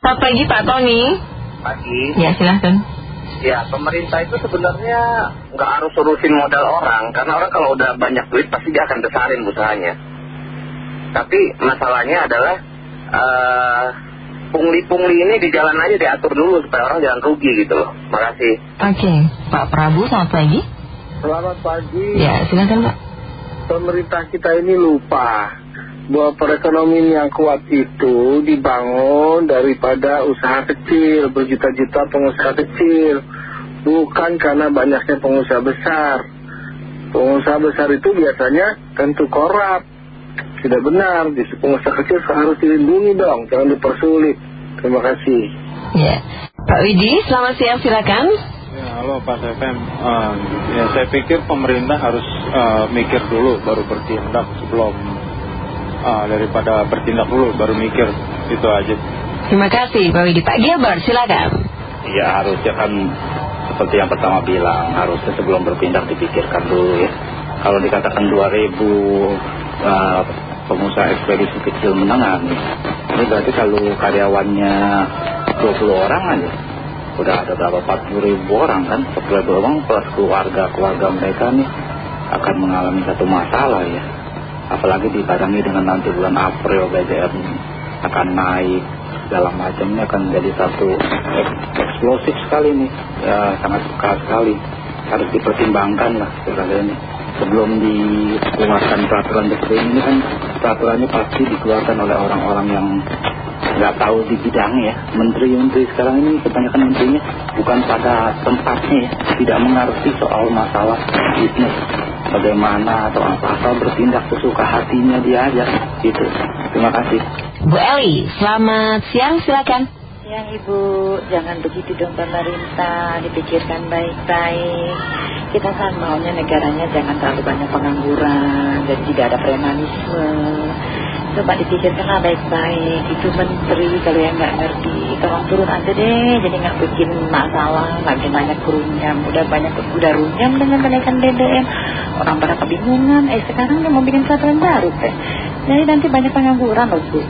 Selamat pagi Pak Tony. Pagi. Ya silahkan. Ya, pemerintah itu sebenarnya nggak harus urusin modal orang, karena orang kalau udah banyak duit pasti dia akan besarin usahanya. Tapi masalahnya adalah eh, pungli-pungli ini di jalan aja diatur dulu supaya orang jangan rugi gitu loh. Makasih. Oke, Pak Prabu selamat pagi. Selamat pagi. Ya silakan Pak. Pemerintah kita ini lupa bahwa perekonomian yang kuat itu dibangun daripada usaha kecil, berjuta-juta pengusaha kecil. Bukan karena banyaknya pengusaha besar. Pengusaha besar itu biasanya tentu korup. Tidak benar, justru pengusaha kecil harus dilindungi dong, jangan dipersulit. Terima kasih. Ya, Pak Widi selamat siang silakan. Halo Pak FM. Eh, ya, saya pikir pemerintah harus eh, mikir dulu baru bertindak sebelum eh, daripada bertindak dulu baru mikir itu aja. Terima kasih Pak Widi. Pak Gilbert silakan. Ya harusnya kan seperti yang pertama bilang harusnya sebelum bertindak dipikirkan dulu ya. Kalau dikatakan 2000 uh, pengusaha ekspedisi kecil menengah nih, ini berarti kalau karyawannya 20 orang aja, udah ada berapa 40 ribu orang kan, 40 ribu orang plus keluarga-keluarga mereka nih akan mengalami satu masalah ya. Apalagi dibarengi dengan nanti bulan April BBM akan naik segala macam ini akan menjadi satu ek- eksplosif sekali nih. Ya sangat keras sekali. Harus dipertimbangkan lah sebenarnya. Sebelum dikeluarkan peraturan seperti ini kan peraturannya pasti dikeluarkan oleh orang-orang yang nggak tahu di bidangnya ya. Menteri-menteri sekarang ini kebanyakan menterinya bukan pada tempatnya ya. Tidak mengerti soal masalah bisnis. Bagaimana atau apa asal bertindak sesuka hatinya dia aja. Gitu. Terima kasih. Bu Eli selamat siang silakan. Siang Ibu, jangan begitu dong pemerintah, dipikirkan baik-baik. Kita kan maunya negaranya jangan terlalu banyak pengangguran dan tidak ada premanisme. Coba dipikirkanlah baik-baik, itu menteri kalau yang nggak ngerti, tolong turun aja deh, jadi nggak bikin masalah, nggak bikin banyak kerunyam. Udah banyak udah runyam dengan kenaikan BBM, orang pada kebingungan. Eh sekarang dia mau bikin peraturan baru teh, jadi nanti banyak pengangguran loh Bu.